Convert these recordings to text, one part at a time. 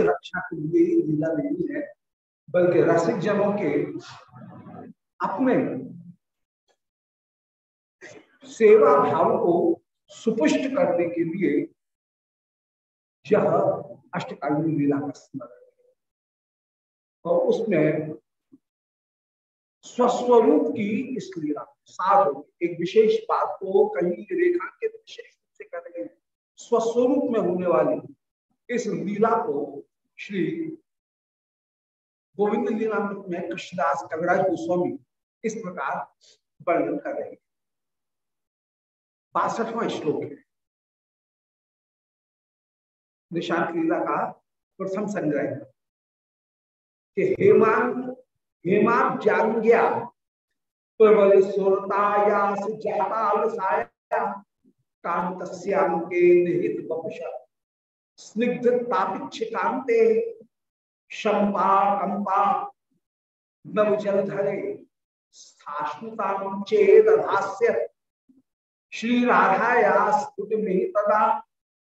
रक्षा के लिए ही लीला नहीं है, बल्कि रसिक जनों के अपने सेवा भाव को सुपुष्ट करने के लिए यह अष्टकालीन लीला का स्मरण और उसमें स्वस्वरूप की इस लीला साध एक विशेष बात को कहीं रेखांकित विशेष रूप से कर रहे हैं। स्वस्वरूप में होने वाली इस लीला को श्री गोविंद लीलामृत में कृष्णदास कविराज गोस्वामी इस प्रकार वर्णन कर रहे हैं। बासठवां श्लोक है। निशांत लीला का प्रथम संग्रह कि हेमान हेमाब्जांग्या प्रबल सुरतायास जाताल साया कांतस्यांके निहित बपुषा। स्निग्ध शंपा कंपा श्री राधाया में तदा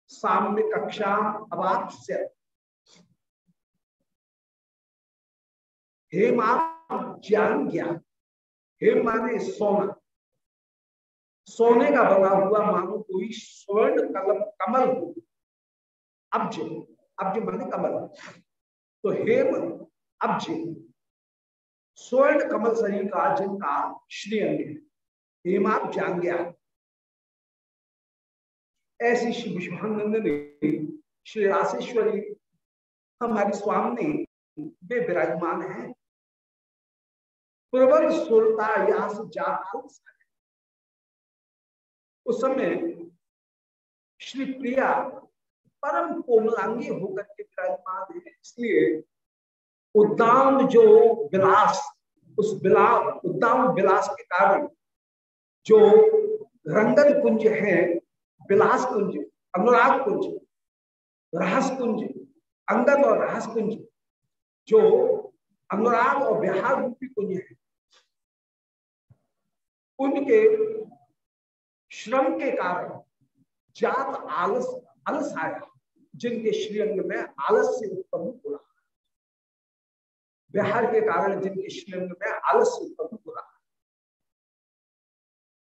साम्य कक्षा अवाप्स्य हेम ज्ञान ज्ञान हेम माने सोना। सोने का बना हुआ मानो कोई स्वर्ण कलम, कमल हो। अब्ज अब्ज माने कमल। तो हेम अब्ज स्वर्ण कमल शरीर का जिनका श्रीअंग है। हेमाप जांग्या। ऐसी श्री विश्वानंद ने श्री राशेश्वरी, हमारे स्वामी, वे विराजमान है। प्रबल सुरता यास उस समय श्री प्रिया परम कोमलांगी होकर के विराजमान है। इसलिए उद्दाम जो विलास, उस विलास, उद्दाम विलास के कारण जो रंगन कुंज है, विलास कुंज, अनुराग कुंज, रहस कुंज, अंगद और रहस कुंज, जो अनुराग और बिहार रूपी कुंज है, उनके श्रम के कारण जात आलस अलस आया। जिनके श्रीअंग में आलस्य उत्पन्न हो रहा है। बिहार के कारण जिनके श्रीअंग में आलस्य उत्पन्न हो रहा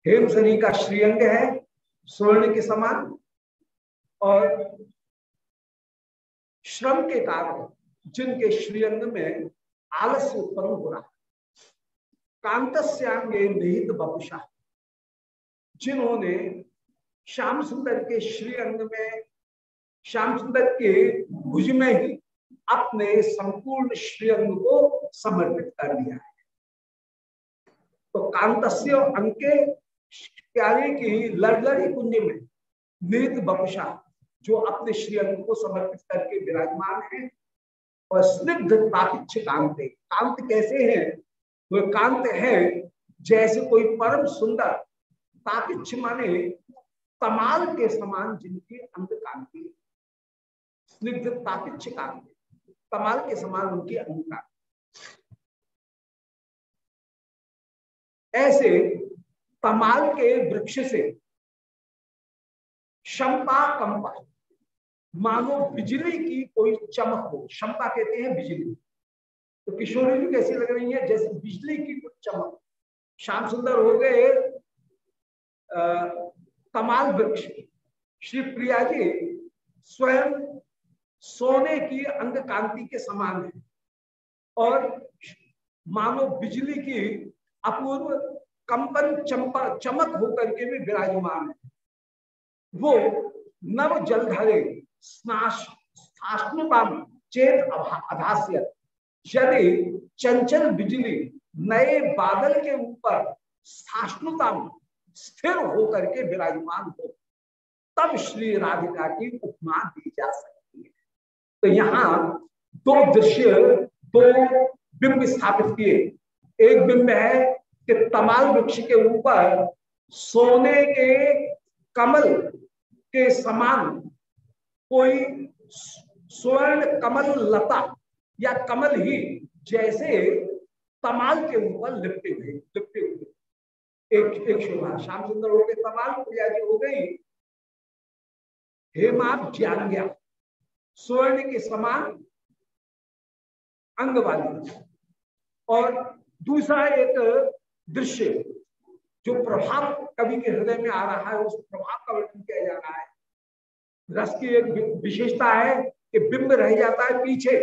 हेमसनी का श्रीअंग है, स्वर्ण के समान, और श्रम के कारण जिनके श्रीअंग में आलस्य उत्पन्न हो रहा है। कांतस्यांगे निहित बपुषा। जिन्होंने श्याम सुंदर के श्रीअंग में श्याम सुंदर के भुज में ही अपने संपूर्ण श्रीअंग को समर्पित कर दिया है। तो कांतस्य अंके प्यारे की लड़लड़ी कुंज में निहित बपुषा जो अपने श्रीअंग को समर्पित करके विराजमान है, और स्निग्ध तापिक्ष कांत कांत कैसे है? वो कांत है, जैसे कोई परम सुंदर तापिक्ष माने तमाल के समान जिनकी अंग कांति स्निग्ध तापिक्ष कांति तमाल के समान उनकी अंग कांति ऐसे तमाल के वृक्ष से शंपा कंपा, मानो बिजली की कोई चमक हो। शंपा कहते हैं बिजली। तो किशोरी जी कैसी लग रही है? जैसे बिजली की कुछ चमक। श्याम सुंदर हो गए कमाल वृक्ष। श्री प्रिया जी स्वयं सोने की अंग कांति के समान है। और मानो बिजली की अपूर्व कंपन चंपा, चमक होकर के भी विराजमान है। वो नव जलधरे चेत अभास्य। यदि चंचल बिजली नए बादल के ऊपर स्थाष्णुता स्थिर होकर के विराजमान हो, तब श्री राधिका की उपमा दी जा सकती है। तो यहाँ दो दृश्य, दो बिंब स्थापित किए। एक बिंब है कि तमाल वृक्ष के ऊपर सोने के कमल के समान कोई स्वर्ण कमल लता या कमल ही जैसे तमाल के ऊपर लिपटे हुए लिपटे हुए। एक एक शोभा। श्याम सुंदर हो गए तमाल प्रिया जी हो गई। हेमा ज्ञान। स्वर्ण के समान अंग वाली और दूसरा एक दृश्य जो प्रभाव कवि के हृदय में आ रहा है, उस प्रभाव का वर्णन किया जा रहा है। रस की एक विशेषता है कि बिंब रह जाता है पीछे।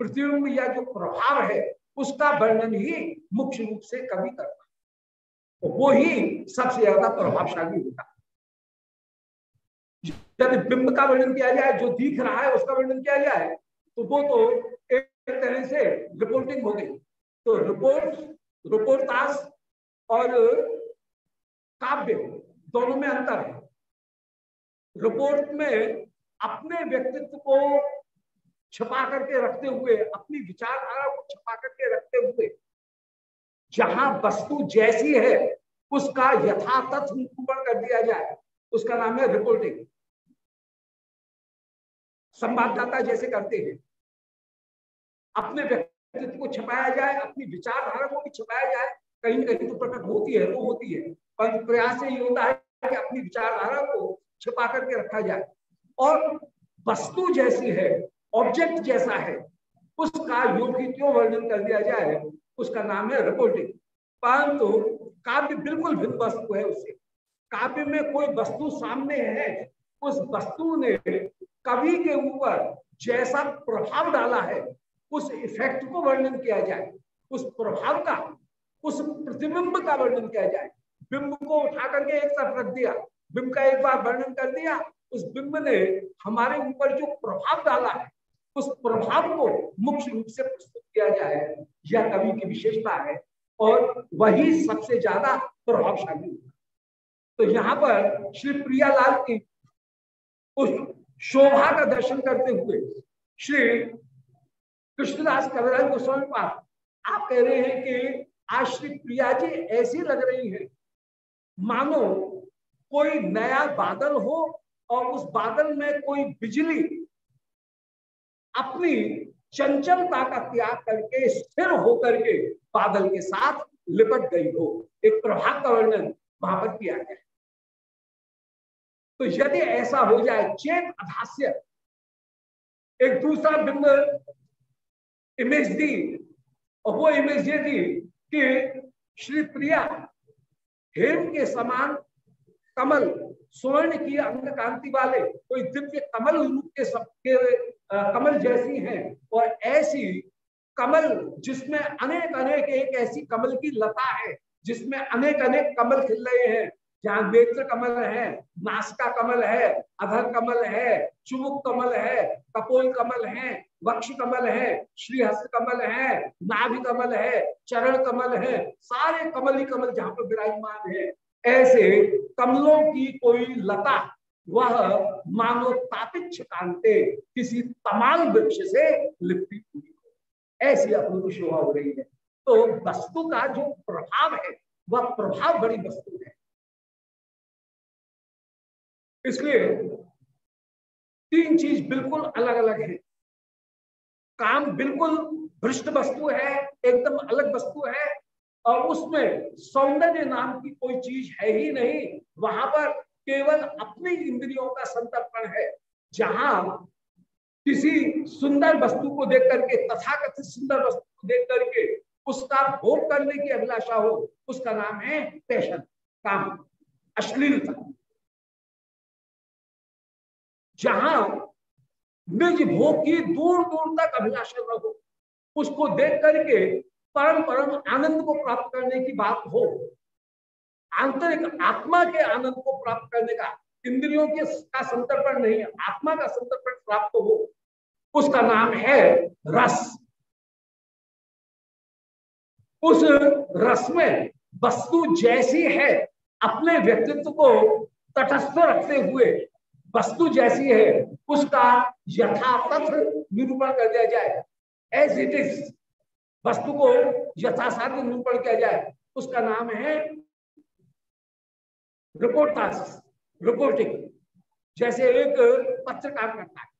प्रतिबिंब या जो प्रभाव है, उसका वर्णन ही मुख्य रूप से कवि करता है। तो वो ही सबसे ज़्यादा प्रभावशाली होता है। यदि बिंब का वर्णन किया जाए जो दिख रहा है, उसका वर्णन किया जाए तो वो तो एक तरह से रिपोर्टिंग हो गई। तो रिपोर्ट रिपोर्टास और काव्य दोनों में अंतर है। रिपोर्ट में अपने व्यक्तित्व को छपा करके रखते हुए, अपनी विचारधारा को छपा करके रखते हुए, जहाँ वस्तु जैसी है, उसका यथातथ निरूपण कर दिया जाए। उसका नाम है रिपोर्टिंग संवाददाता जैसे करते हैं। अपने व्यक्तित्व को छपाया जाए, अपनी विचारधारा को भी छपाया जाए, कहीं न कहीं तो प्रकट होती है तो होती है। पर प्रयास ये होता है कि अपनी विचारधारा को छिपा करके रखा जाए। और वस्तु जैसी है ऑब्जेक्ट जैसा है, उसका योगी क्यों वर्णन कर दिया जाए? उसका नाम है रिपोर्टिंग परंतु तो काव्य बिल्कुल भिन्न वस्तु है उससे। काव्य में कोई वस्तु सामने है, उस वस्तु ने कवि के ऊपर जैसा प्रभाव डाला है, उस इफ़ेक्ट को वर्णन किया जाए, उस प्रभाव का, उस प्रतिबिंब का वर्णन किया जाए। बिंब को उठा करके एक तरफ़ रख दिया, बिंब का एक बार वर्णन कर दिया, उस बिंब ने हमारे ऊपर जो प्रभाव डाला है, उस प्रभाव को मुख्य रूप से प्रस्तुत किया जाए, यह कवि की विशेषता है और वही सबसे ज़्यादा प्रभावशाली। तो यहाँ पर श्री प्रियालाल की उस शोभा का दर्शन करते हुए श्री कृष्णदास कविराज गोस्वामी पास आप कह रहे हैं कि आज श्री प्रिया जी ऐसी लग रही है। मानो कोई नया बादल हो और उस बादल में कोई बिजली अपनी चंचलता का त्याग करके स्थिर होकर के बादल के साथ लिपट गई हो। एक प्रभाव का वर्णन वहाँ पर किया गया तो यदि ऐसा हो जाए, चेत अधास्य एक दूसरा बिंब इमेज दी, और वो इमेज ये दी कि श्री प्रिया हेम के समान कमल, स्वर्ण की अंग कांति वाले, कोई दिव्य कमल रूप के सबके कमल जैसी हैं, और ऐसी कमल जिसमें अनेक अनेक एक ऐसी कमल की लता है, जिसमें अनेक अनेक कमल खिल रहे हैं जहाँ नेत्र कमल है, नासका कमल है, अधर कमल है, चुमुक कमल है, कपोल कमल है, वक्ष कमल है, श्रीहस्त कमल है, नाभि कमल है, चरण कमल है, सारे कमल ही कमल जहाँ पर विराजमान है। ऐसे कमलों की कोई लता, वह मानो तापिक्ष किसी तमाल वृक्ष से लिपटी हुई हो। ऐसी अपनी शोभा हो रही है। तो वस्तु का जो प्रभाव है, वह प्रभाव बड़ी वस्तु इसलिए तीन चीज़ बिल्कुल अलग अलग है। काम बिल्कुल भ्रष्ट वस्तु है, एकदम अलग वस्तु है, और उसमें सौंदर्य नाम की कोई चीज़ है ही नहीं। वहाँ पर केवल अपनी इंद्रियों का संतर्पण है, जहाँ किसी सुंदर वस्तु को देख करके, तथाकथित सुंदर वस्तु को देख करके उसका भोग करने की अभिलाषा हो, उसका नाम है पैशन, काम, अश्लीलता। जहाँ निज भोग की दूर दूर तक अभिलाषा न हो उसको देख करके परम परम आनंद को प्राप्त करने की बात हो। आंतरिक आत्मा के आनंद को प्राप्त करने का इंद्रियों के का संतर्पण नहीं, आत्मा का संतर्पण प्राप्त हो, उसका नाम है रस। उस रस में वस्तु जैसी है, अपने व्यक्तित्व को तटस्थ रखते हुए वस्तु जैसी है, उसका यथातथ निरूपण कर दिया जाए। एज इट इज़ वस्तु को यथासाध्य निरूपण किया जाए। उसका नाम है रिपोर्टास रिपोर्टिंग जैसे एक पत्रकार करता है।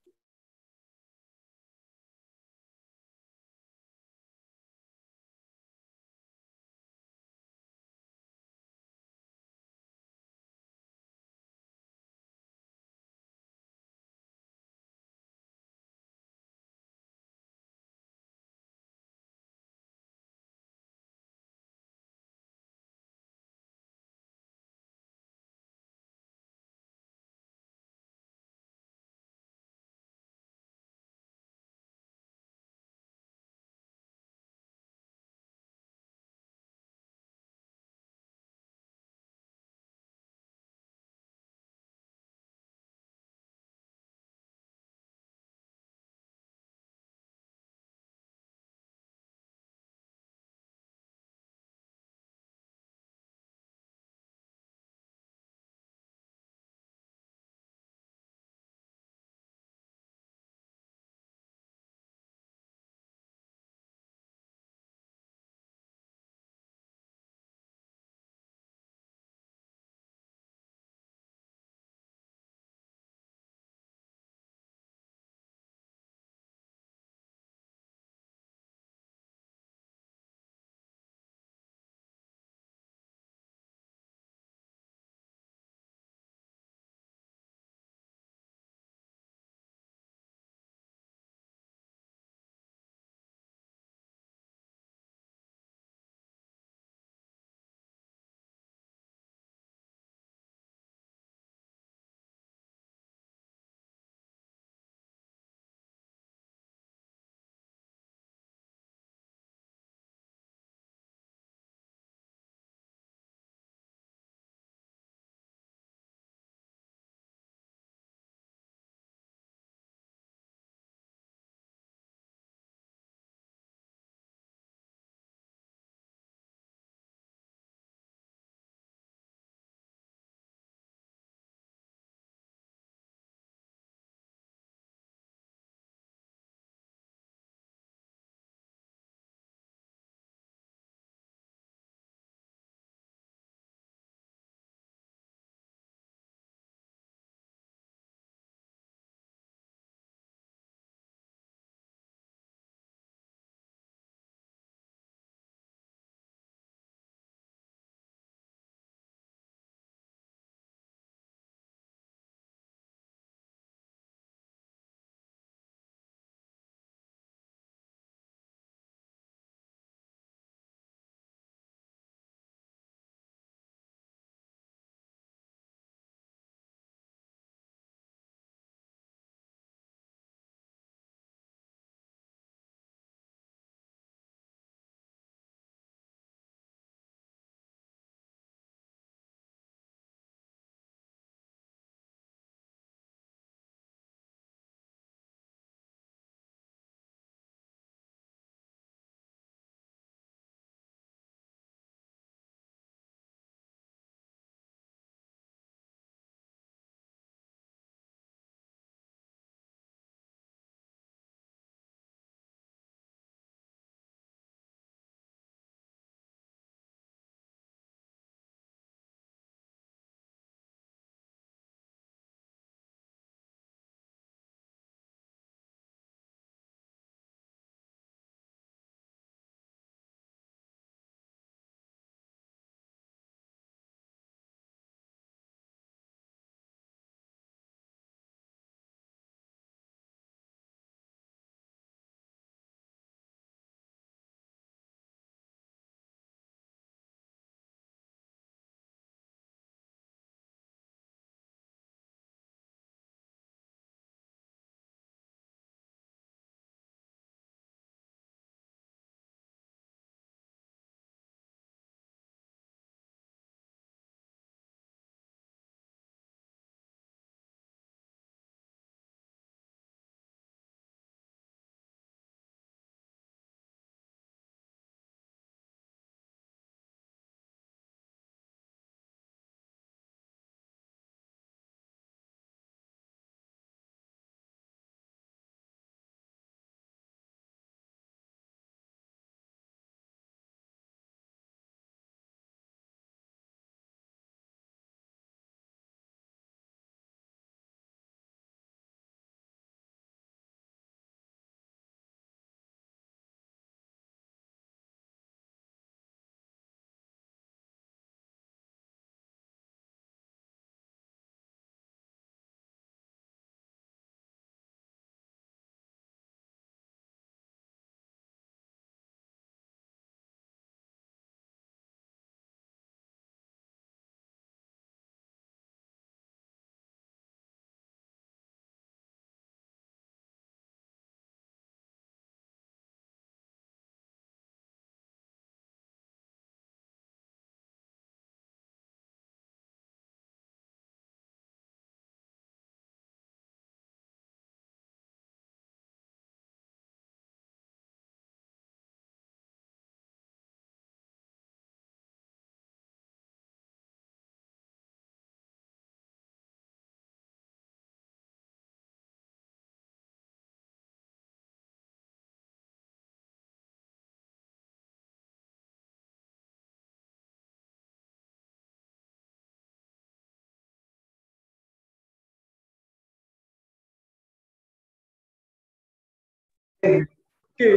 कि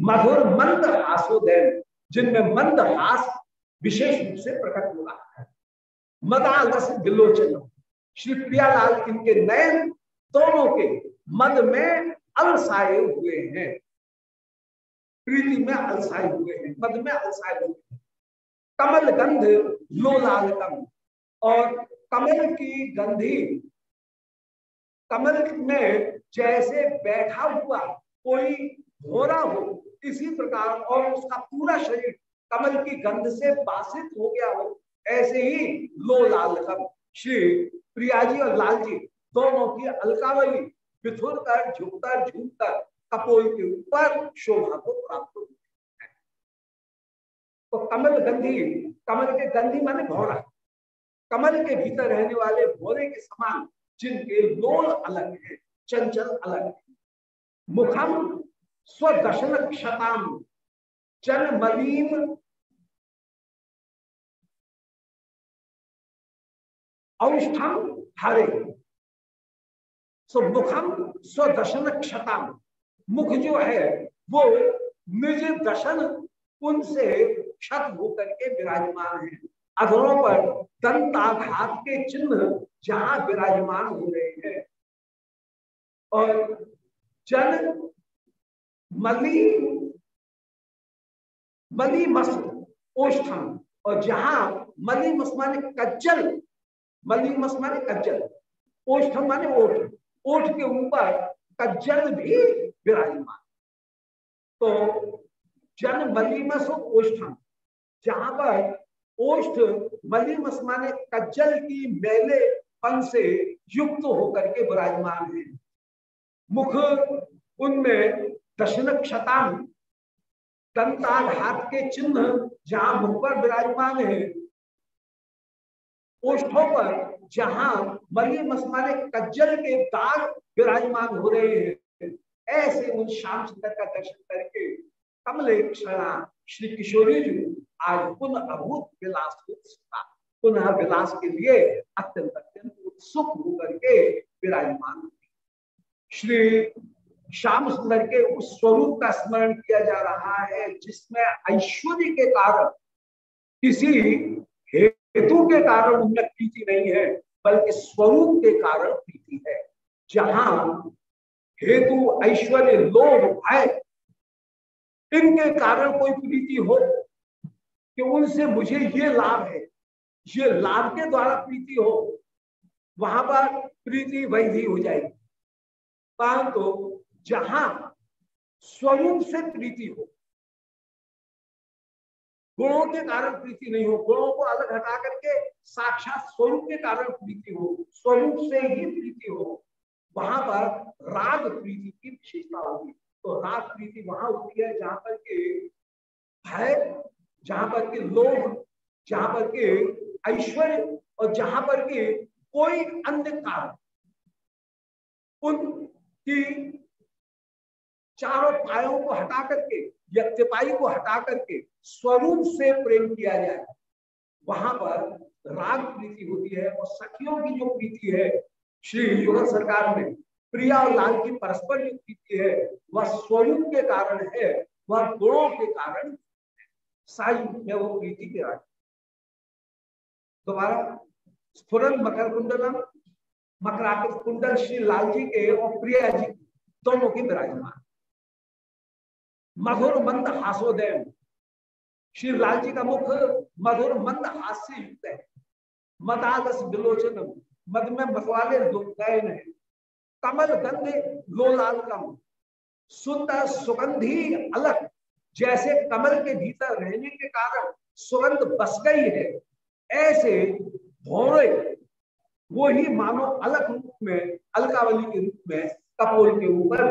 मधुर मंद हासोदय जिनमें मंद हास विशेष रूप से प्रकट हो रहा है। मदालस विलोचन श्री प्रियालाल इनके नयन दोनों के मद में अलसाए हुए हैं। प्रीति में अलसाए हुए हैं, मद में अलसाए हुए हैं। कमल गंध लोलाल कम और कमल की गंधी, कमल में जैसे बैठा हुआ कोई रहा हो, इसी प्रकार और उसका पूरा शरीर कमल की गंध से बासित हो गया हो, ऐसे ही लो लाल श्री प्रिया जी और लाल जी दोनों की अलकावली बिथुर कर झुककर झूमकर कपोल के ऊपर शोभा को प्राप्त हो। तो कमल गंधी, कमल के गंधी माने भौरा कमल के भीतर रहने वाले भोरे के समान जिनके लोल अलग है, चंचल अलग है मुखम स्वदशन क्षताम जन मलीन औष्ठम हरे। सो मुखम स्वदर्शन क्षताम मुख जो है, वो निज दशन उनसे क्षत होकर के विराजमान है। अधरों पर दंताघात के चिन्ह जहाँ विराजमान हो रहे हैं। और जन मली मली मस ओष्ठम। और जहाँ मली मस माने कज्जल, मली मस माने कज्जल। ओष्ठम माने ओठ। ओठ के ऊपर कज्जल भी विराजमान। तो जन मलीमस ओष्ठम। जहाँ पर ओष्ठ मलीमस माने कज्जल की मेले, पन से युक्त होकर के विराजमान है। मुख उनमें दक्षिण क्षतान दंताघात के चिन्ह जहाँ मुख पर विराजमान है। ओष्ठों पर जहाँ मली मसमाने कज्जल के दाग विराजमान हो रहे हैं। ऐसे उन श्याम सुंदर का दर्शन करके कमले क्षणा श्री किशोरी जी आज पुनः अभूत विलास पुनः विलास के लिए अत्यंत अत्यंत उत्सुक होकर के विराजमान श्री श्याम सुंदर के उस स्वरूप का स्मरण किया जा रहा है, जिसमें ऐश्वर्य के कारण, किसी हेतु के कारण उनमें प्रीति नहीं है, बल्कि स्वरूप के कारण प्रीति है। जहाँ हेतु, ऐश्वर्य, लोभ, भय, इनके कारण कोई प्रीति हो, कि उनसे मुझे ये लाभ है, ये लाभ के द्वारा प्रीति हो, वहाँ पर प्रीति वैधि हो जाएगी। परंतु तो जहाँ स्वरूप से प्रीति हो। गुणों के कारण प्रीति नहीं हो, गुणों को अलग हटा करके साक्षात स्वरूप के कारण प्रीति हो स्वरूप से ही प्रीति हो, वहाँ पर राग प्रीति की विशेषता होगी। तो राग प्रीति वहाँ होती है जहाँ पर के भय, जहाँ पर के लोभ, जहाँ पर के ऐश्वर्य, और जहाँ पर के कोई अन्य कारण। उनकी चारों पायों को हटा करके या तिपाई को हटा करके स्वरूप से प्रेम किया जाए। वहाँ पर राग प्रीति होती है और सखियों की जो प्रीति है, श्री युगल सरकार में प्रिया और लाल की परस्पर जो प्रीति है, वह स्वरूप के कारण है, वह गुणों के कारण साई में वो प्रीति के राग दोबारा, स्फुरन मकर कुंडलम मकराकृत कुंडल श्री लाल जी के और प्रिया जी दोनों की विराजमान। मधुर मंद हासोदय। श्री लाल जी का मुख मधुर मंद हास्य युक्त है। मदालस विलोचन। मद में मसवाले नयन है। कमल गंध लोलाल कम सुंदर सुगंधी अलग। जैसे कमल के भीतर रहने के कारण सुगंध बस गई है। ऐसे भोरे वो ही मानो अलग रूप में अलकावली के रूप में कपोल के ऊपर